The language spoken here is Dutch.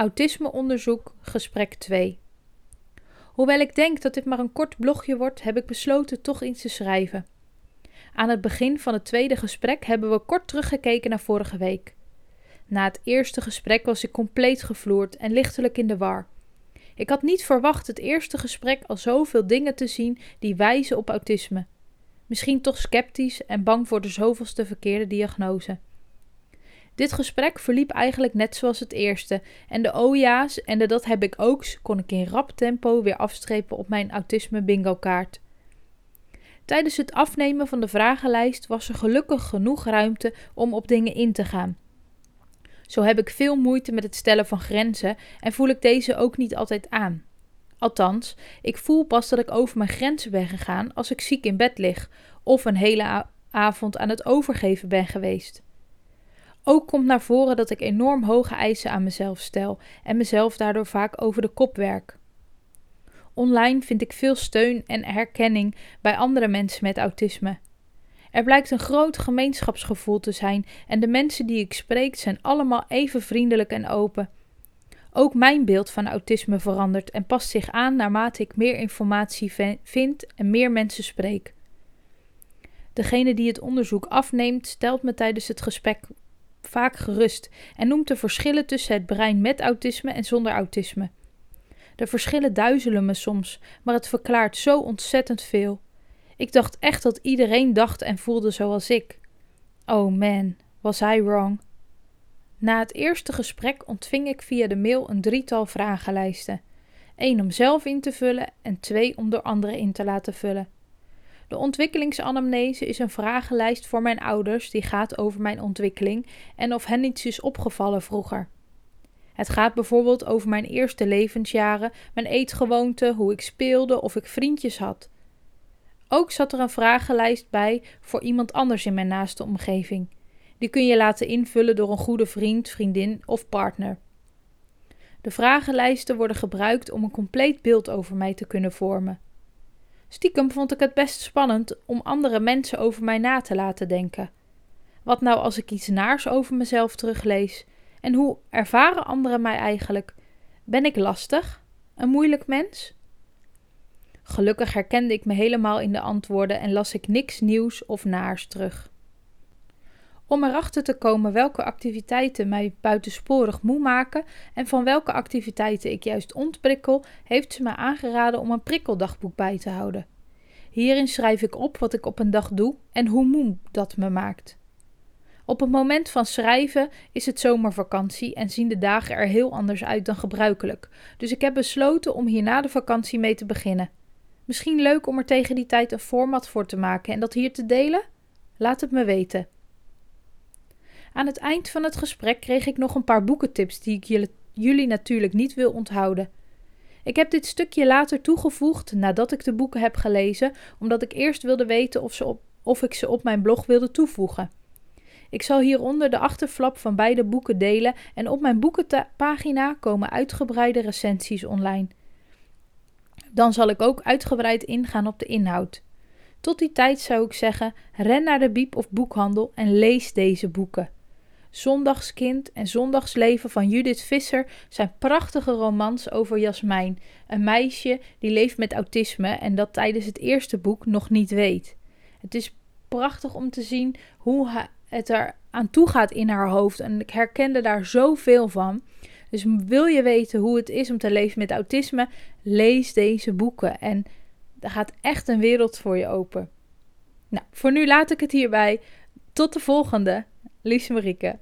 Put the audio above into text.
Autismeonderzoek, gesprek 2. Hoewel ik denk dat dit maar een kort blogje wordt, heb ik besloten toch iets te schrijven. Aan het begin van het tweede gesprek hebben we kort teruggekeken naar vorige week. Na het eerste gesprek was ik compleet gevloerd en lichtelijk in de war. Ik had niet verwacht het eerste gesprek al zoveel dingen te zien die wijzen op autisme. Misschien toch sceptisch en bang voor de zoveelste verkeerde diagnose. Dit gesprek verliep eigenlijk net zoals het eerste en de oja's en de dat heb ik ook kon ik in rap tempo weer afstrepen op mijn autisme bingo kaart. Tijdens het afnemen van de vragenlijst was er gelukkig genoeg ruimte om op dingen in te gaan. Zo heb ik veel moeite met het stellen van grenzen en voel ik deze ook niet altijd aan. Althans, ik voel pas dat ik over mijn grenzen ben gegaan als ik ziek in bed lig of een hele avond aan het overgeven ben geweest. Ook komt naar voren dat ik enorm hoge eisen aan mezelf stel en mezelf daardoor vaak over de kop werk. Online vind ik veel steun en herkenning bij andere mensen met autisme. Er blijkt een groot gemeenschapsgevoel te zijn en de mensen die ik spreek zijn allemaal even vriendelijk en open. Ook mijn beeld van autisme verandert en past zich aan naarmate ik meer informatie vind en meer mensen spreek. Degene die het onderzoek afneemt, stelt me tijdens het gesprek vaak gerust en noemt de verschillen tussen het brein met autisme en zonder autisme. De verschillen duizelen me soms, maar het verklaart zo ontzettend veel. Ik dacht echt dat iedereen dacht en voelde zoals ik. Oh man, was I wrong? Na het eerste gesprek ontving ik via de mail een drietal vragenlijsten. één om zelf in te vullen en twee om door anderen in te laten vullen. De ontwikkelingsanamnese is een vragenlijst voor mijn ouders die gaat over mijn ontwikkeling en of hen iets is opgevallen vroeger. Het gaat bijvoorbeeld over mijn eerste levensjaren, mijn eetgewoonten, hoe ik speelde of ik vriendjes had. Ook zat er een vragenlijst bij voor iemand anders in mijn naaste omgeving. Die kun je laten invullen door een goede vriend, vriendin of partner. De vragenlijsten worden gebruikt om een compleet beeld over mij te kunnen vormen. Stiekem vond ik het best spannend om andere mensen over mij na te laten denken. Wat nou als ik iets naars over mezelf teruglees? En hoe ervaren anderen mij eigenlijk? Ben ik lastig? Een moeilijk mens? Gelukkig herkende ik me helemaal in de antwoorden en las ik niks nieuws of naars terug. Om erachter te komen welke activiteiten mij buitensporig moe maken en van welke activiteiten ik juist ontprikkel, heeft ze me aangeraden om een prikkeldagboek bij te houden. Hierin schrijf ik op wat ik op een dag doe en hoe moe dat me maakt. Op het moment van schrijven is het zomervakantie en zien de dagen er heel anders uit dan gebruikelijk. Dus ik heb besloten om hier na de vakantie mee te beginnen. Misschien leuk om er tegen die tijd een format voor te maken en dat hier te delen? Laat het me weten. Aan het eind van het gesprek kreeg ik nog een paar boekentips die ik jullie natuurlijk niet wil onthouden. Ik heb dit stukje later toegevoegd nadat ik de boeken heb gelezen, omdat ik eerst wilde weten of, ze op, of ik ze op mijn blog wilde toevoegen. Ik zal hieronder de achterflap van beide boeken delen en op mijn boekenpagina komen uitgebreide recensies online. Dan zal ik ook uitgebreid ingaan op de inhoud. Tot die tijd zou ik zeggen: ren naar de biep of boekhandel en lees deze boeken. Zondagskind en Zondagsleven van Judith Visser zijn prachtige romans over Jasmijn, een meisje die leeft met autisme en dat tijdens het eerste boek nog niet weet. Het is prachtig om te zien hoe het er aan toe gaat in haar hoofd en ik herkende daar zoveel van. Dus wil je weten hoe het is om te leven met autisme, lees deze boeken en er gaat echt een wereld voor je open. Nou, voor nu laat ik het hierbij. Tot de volgende. Lies Marieke.